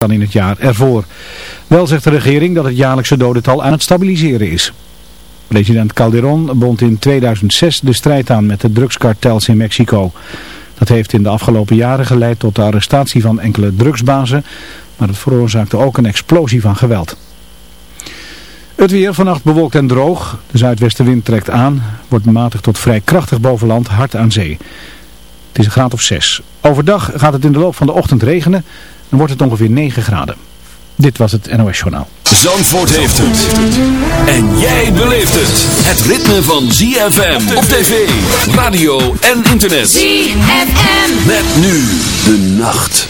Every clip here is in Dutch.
dan in het jaar ervoor. Wel zegt de regering dat het jaarlijkse dodental aan het stabiliseren is. President Calderon bond in 2006 de strijd aan met de drugskartels in Mexico. Dat heeft in de afgelopen jaren geleid tot de arrestatie van enkele drugsbazen, maar het veroorzaakte ook een explosie van geweld. Het weer vannacht bewolkt en droog. De zuidwestenwind trekt aan, wordt matig tot vrij krachtig boven land, hard aan zee. Het is een graad of 6. Overdag gaat het in de loop van de ochtend regenen, dan wordt het ongeveer 9 graden. Dit was het NOS Journaal. Zandvoort heeft het. En jij beleeft het. Het ritme van ZFM op tv, radio en internet. ZFM. Met nu de nacht.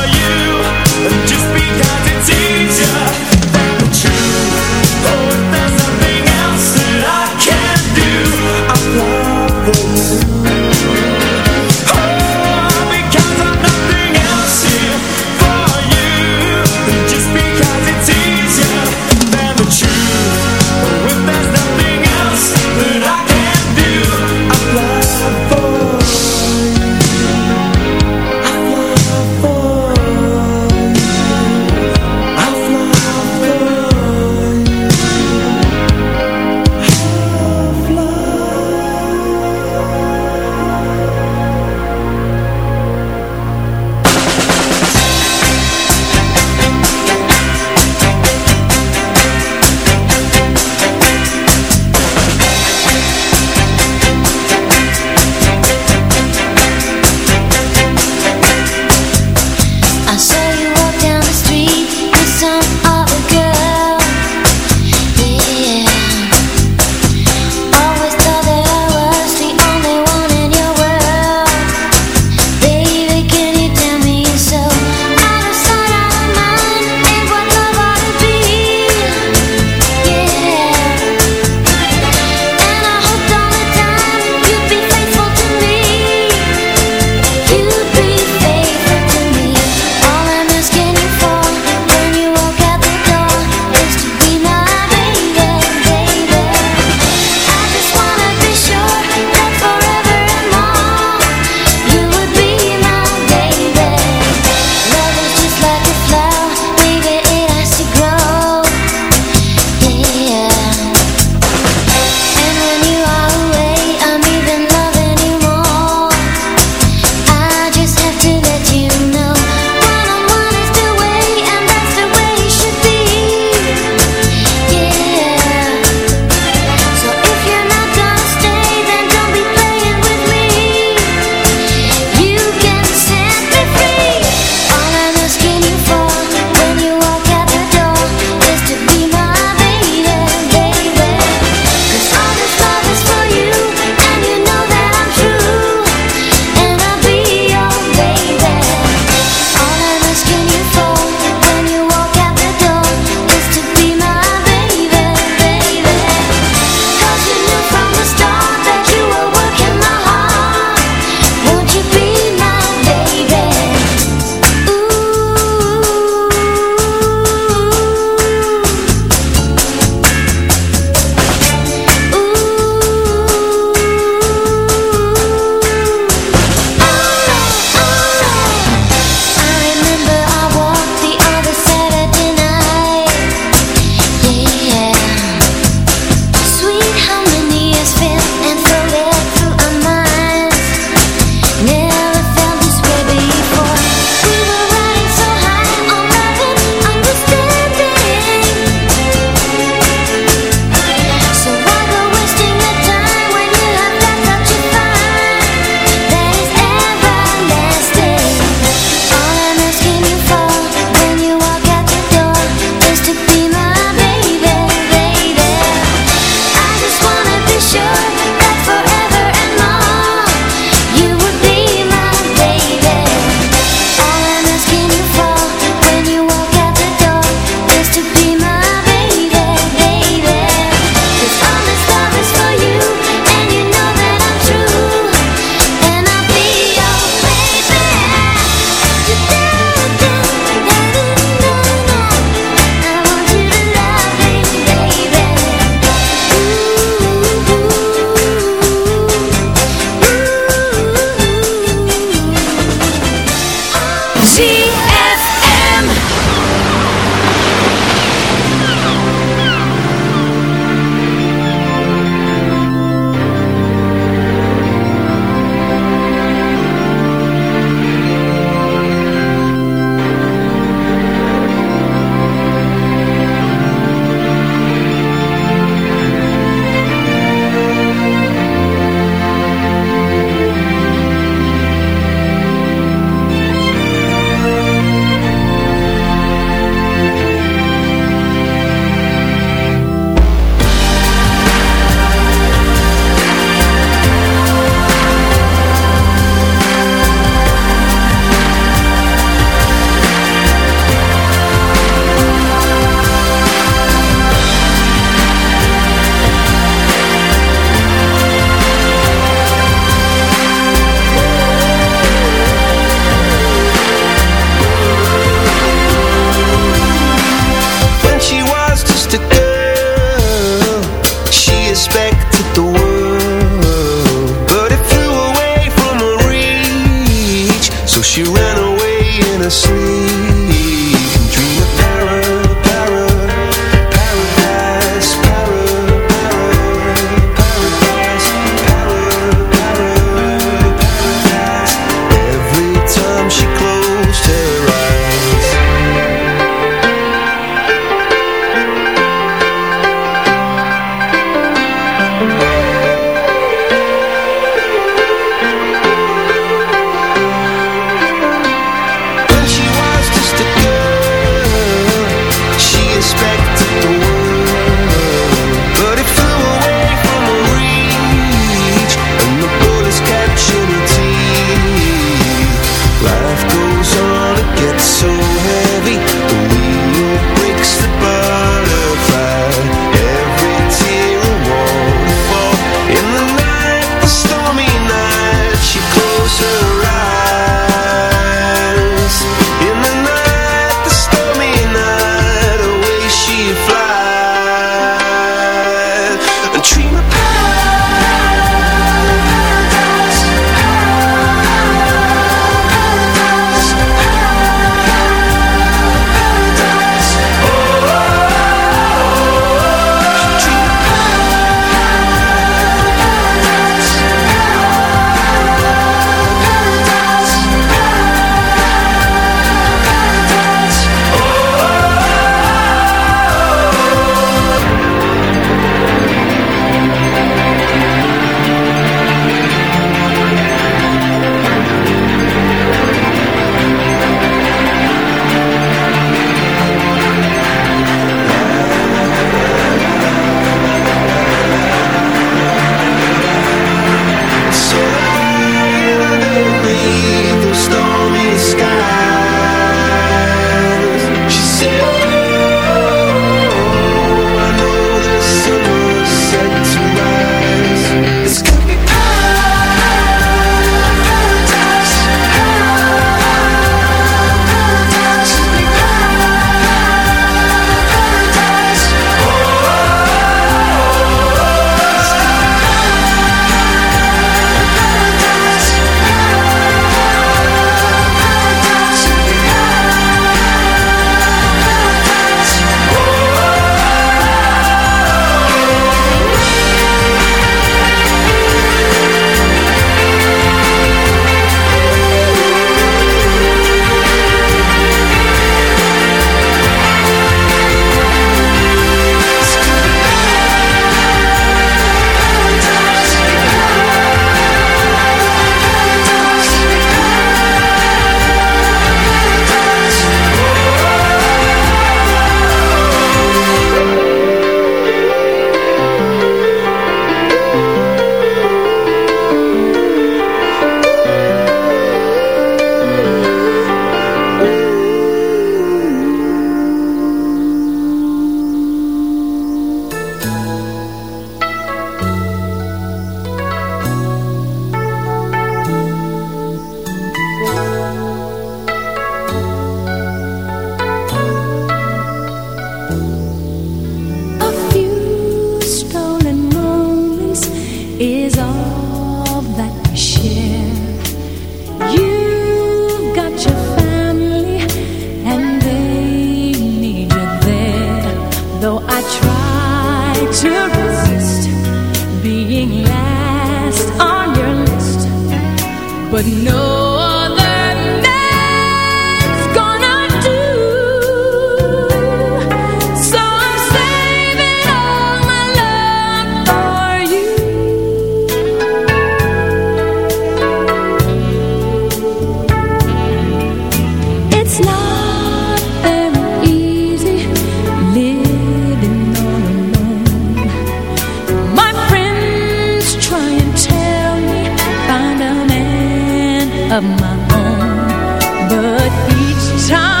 time.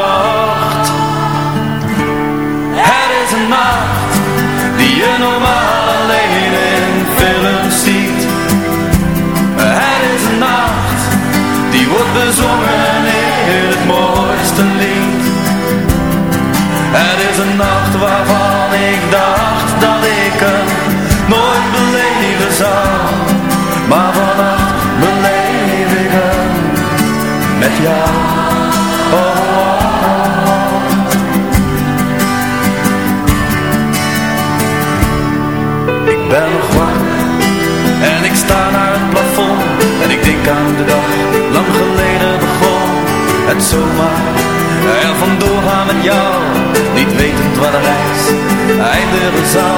Die wordt bezongen in het mooiste lied. Het is een nacht waarvan ik dacht dat ik hem nooit beleven zou. Maar vannacht beleef ik hem met jou. Ik ben nog wakker en ik sta naar het plafond en ik denk aan de dag jou. Niet wetend waar de reis eindigen zal.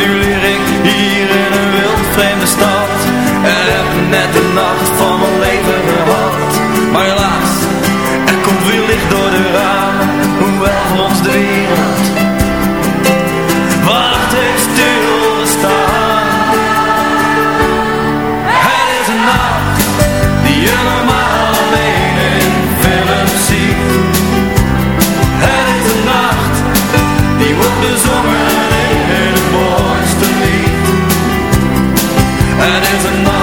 Nu leer ik hier in een wild vreemde stad. En heb net de nacht van And as a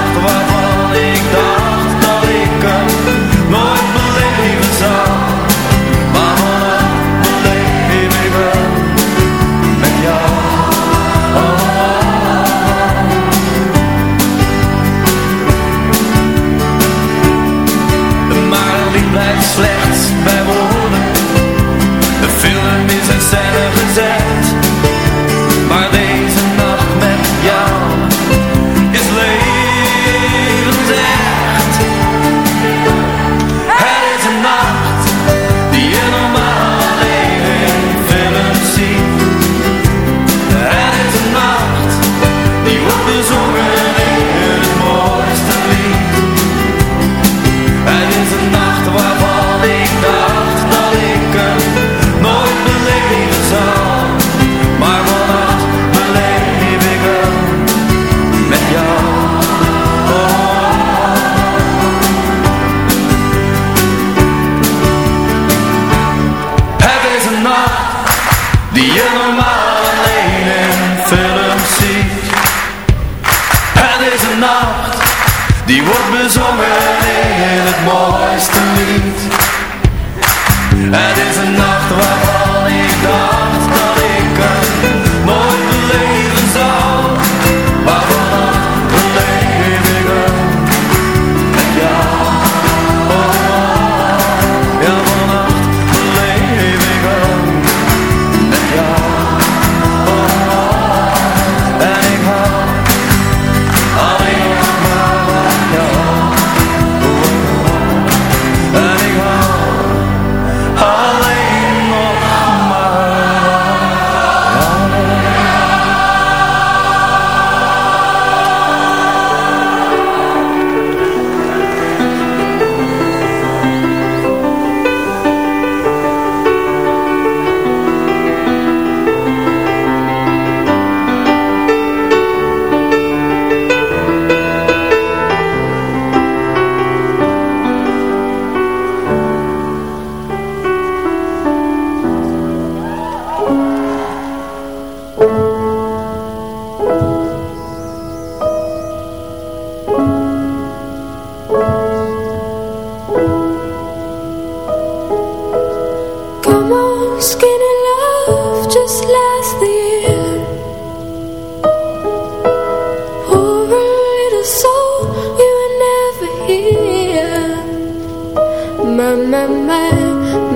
ma ma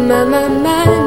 ma ma ma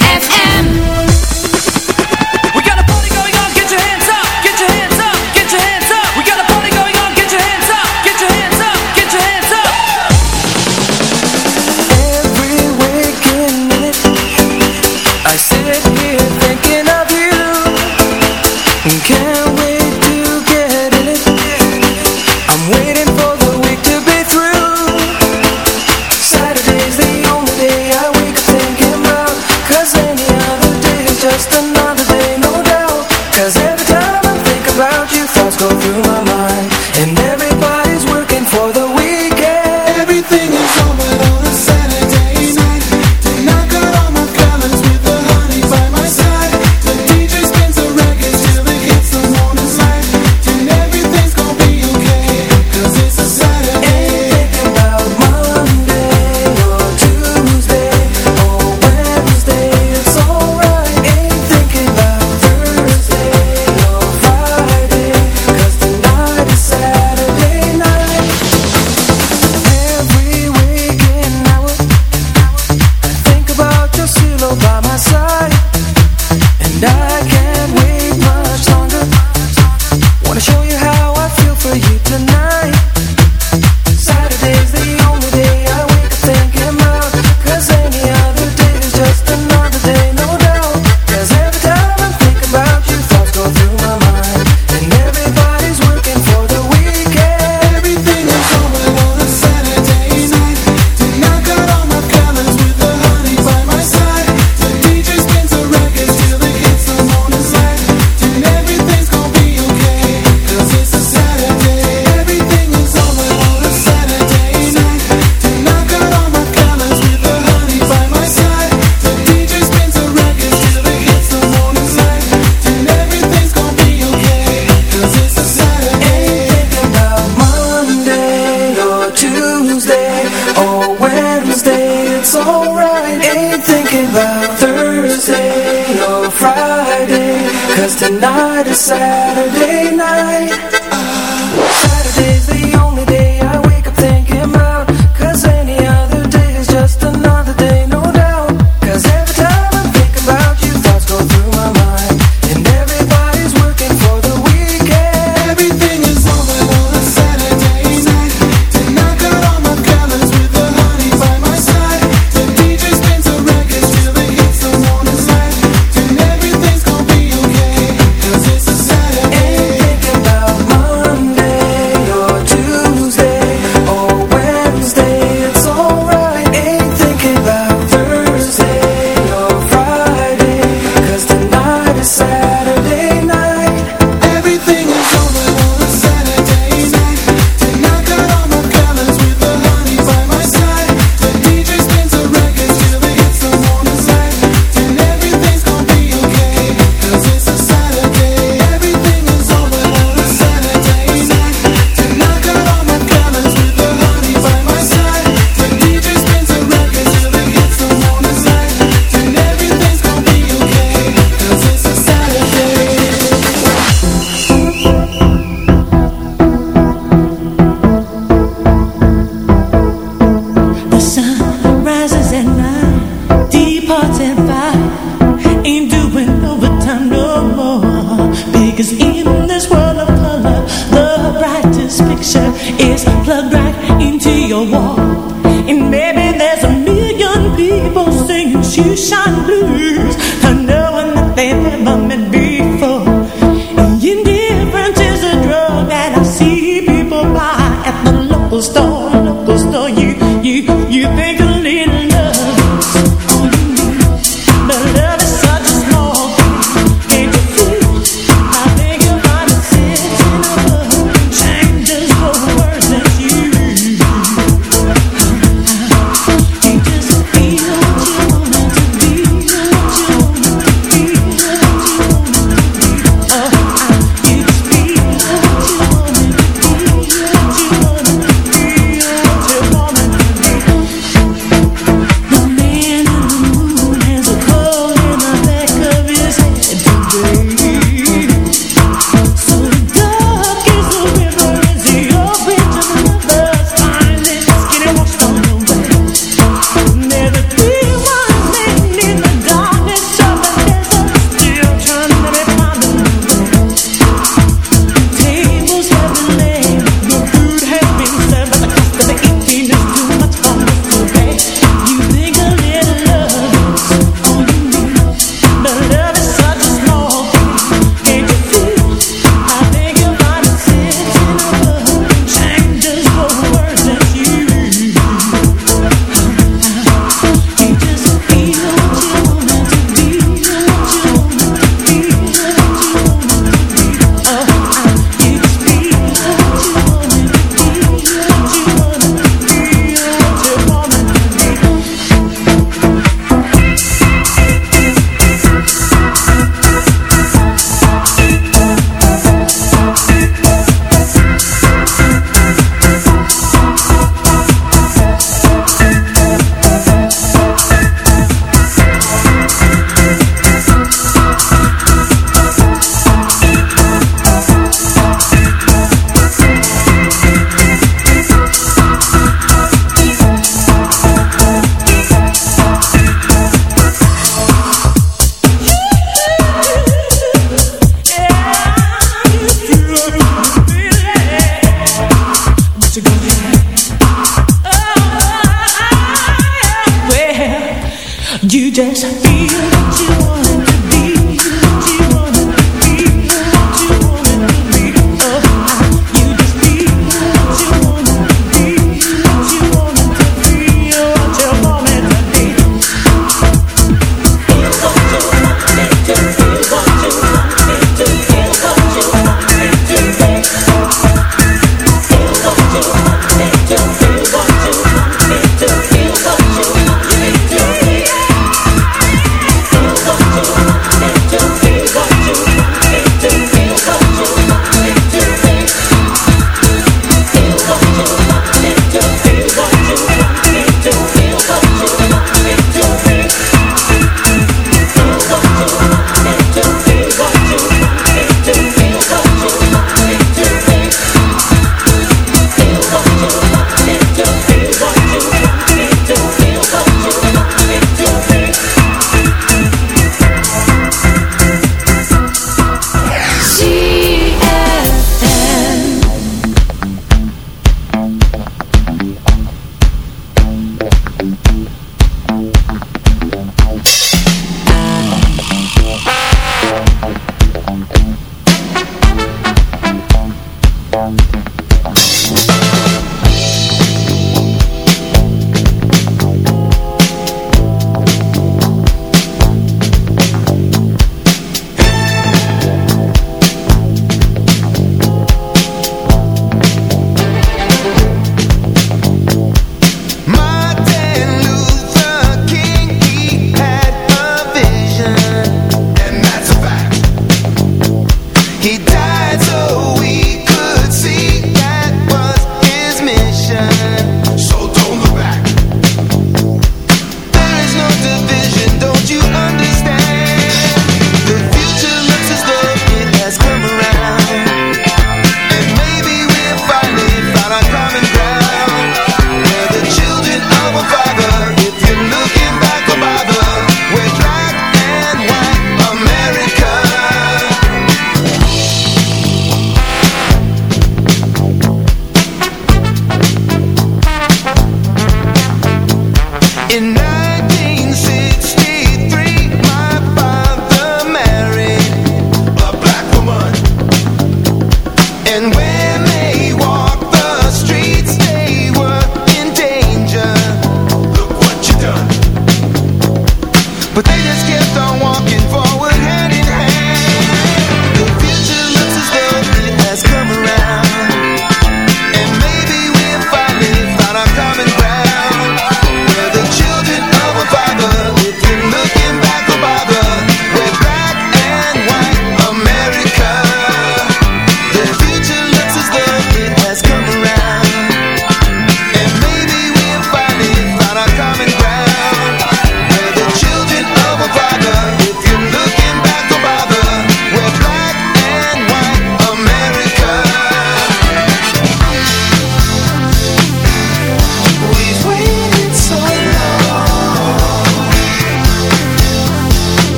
If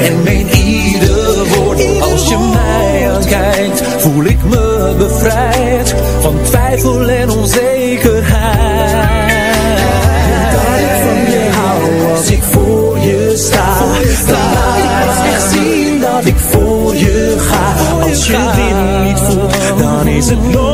en meen ieder woord. Als je mij aankijkt, voel ik me bevrijd van twijfel en onzekerheid. Dat ik van je hou als ik voor je sta. Dan laat ik pas zien dat ik voor je ga. Als je dit niet voelt, dan is het nooit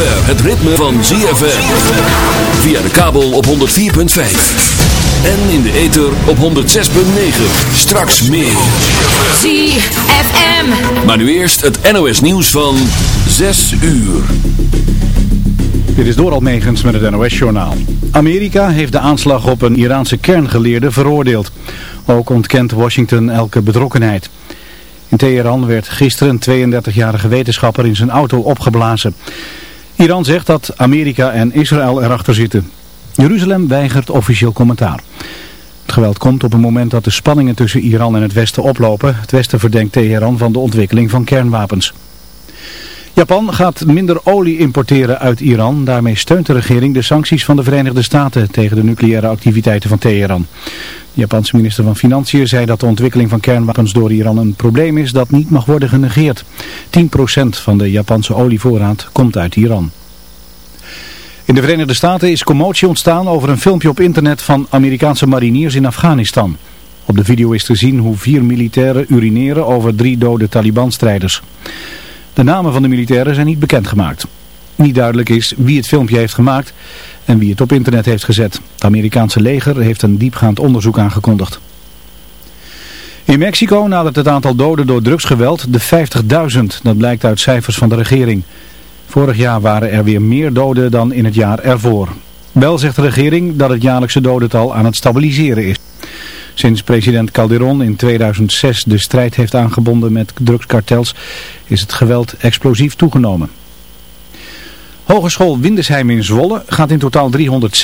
Het ritme van ZFM. Via de kabel op 104.5. En in de ether op 106.9. Straks meer. ZFM. Maar nu eerst het NOS nieuws van 6 uur. Dit is Doral Megens met het NOS-journaal. Amerika heeft de aanslag op een Iraanse kerngeleerde veroordeeld. Ook ontkent Washington elke betrokkenheid. In Teheran werd gisteren een 32-jarige wetenschapper in zijn auto opgeblazen. Iran zegt dat Amerika en Israël erachter zitten. Jeruzalem weigert officieel commentaar. Het geweld komt op een moment dat de spanningen tussen Iran en het Westen oplopen. Het Westen verdenkt Teheran van de ontwikkeling van kernwapens. Japan gaat minder olie importeren uit Iran. Daarmee steunt de regering de sancties van de Verenigde Staten tegen de nucleaire activiteiten van Teheran. De Japanse minister van Financiën zei dat de ontwikkeling van kernwapens door Iran een probleem is dat niet mag worden genegeerd. 10% van de Japanse olievoorraad komt uit Iran. In de Verenigde Staten is commotie ontstaan over een filmpje op internet van Amerikaanse mariniers in Afghanistan. Op de video is te zien hoe vier militairen urineren over drie dode Taliban-strijders. De namen van de militairen zijn niet bekendgemaakt. Niet duidelijk is wie het filmpje heeft gemaakt en wie het op internet heeft gezet. Het Amerikaanse leger heeft een diepgaand onderzoek aangekondigd. In Mexico nadert het aantal doden door drugsgeweld de 50.000. Dat blijkt uit cijfers van de regering. Vorig jaar waren er weer meer doden dan in het jaar ervoor. Wel zegt de regering dat het jaarlijkse dodental aan het stabiliseren is. Sinds president Calderon in 2006 de strijd heeft aangebonden met drugskartels is het geweld explosief toegenomen. Hogeschool Windesheim in Zwolle gaat in totaal 306